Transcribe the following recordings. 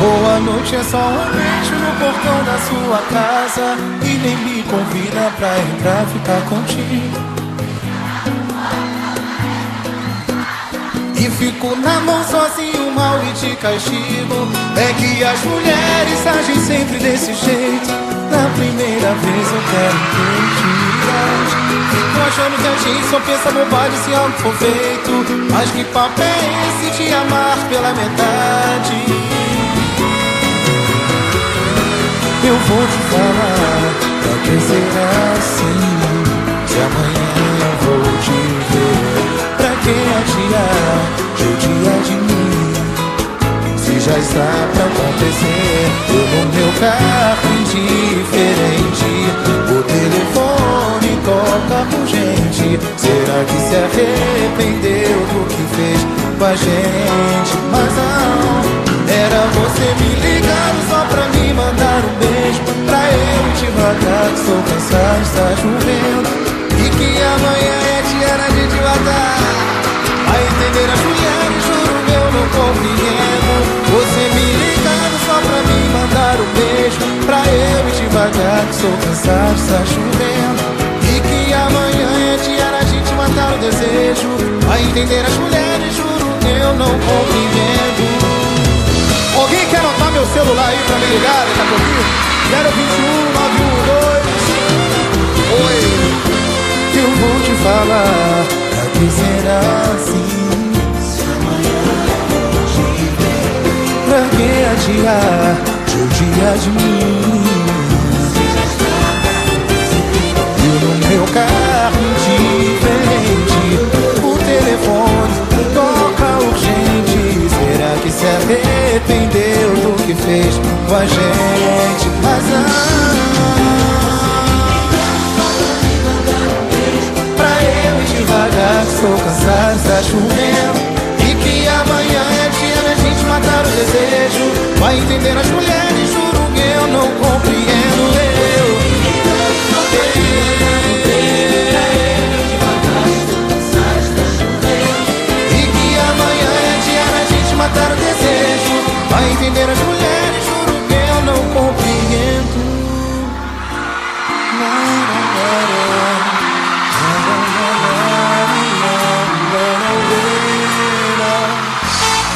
Boa noite é só um beijo no portão da sua casa. E nem me convida pra entrar ficar contigo. E fico na mão sozinho, mal e de castigo. É que as mulheres agem sempre desse jeito. Na primeira vez eu quero mentiras Fico achando que a gente só pensa bobagem se algo for feito Mas que papo é esse de amar pela metade? Que se arrependeu do que fez com a gente? Mas não. Era você me ligando só pra me mandar um beijo devagar que sou cansado, está chovendo E que amanhã é dia de te matar. A entender as mulheres, juro eu não compreendo. Você me ligando só pra me mandar um beijo Pra eu ir devagar que sou cansado, está chovendo A entender as mulheres, juro eu não compreendo Alguém quer anotar meu celular aí pra me ligar daqui a pouquinho? 021 912 Oi. Eu vou te falar Pra que será assim? Se amanhã te ver Pra que adiar De dia de mim cansado,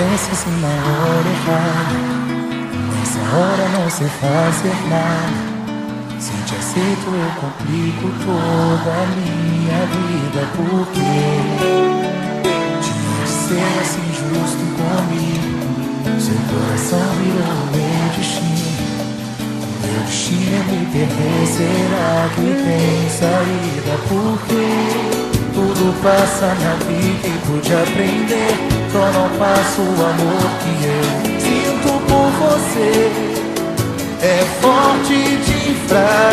assim na hora errada Nessa hora não sei fazer nada Se te aceito eu complico toda a minha vida Porque de ser assim justo comigo Seu coração virou meu destino Meu destino me perder Será que tem saída? Porque tudo passa na vida e pude aprender Só não faço o amor que eu sinto por você. É forte de enfraquecer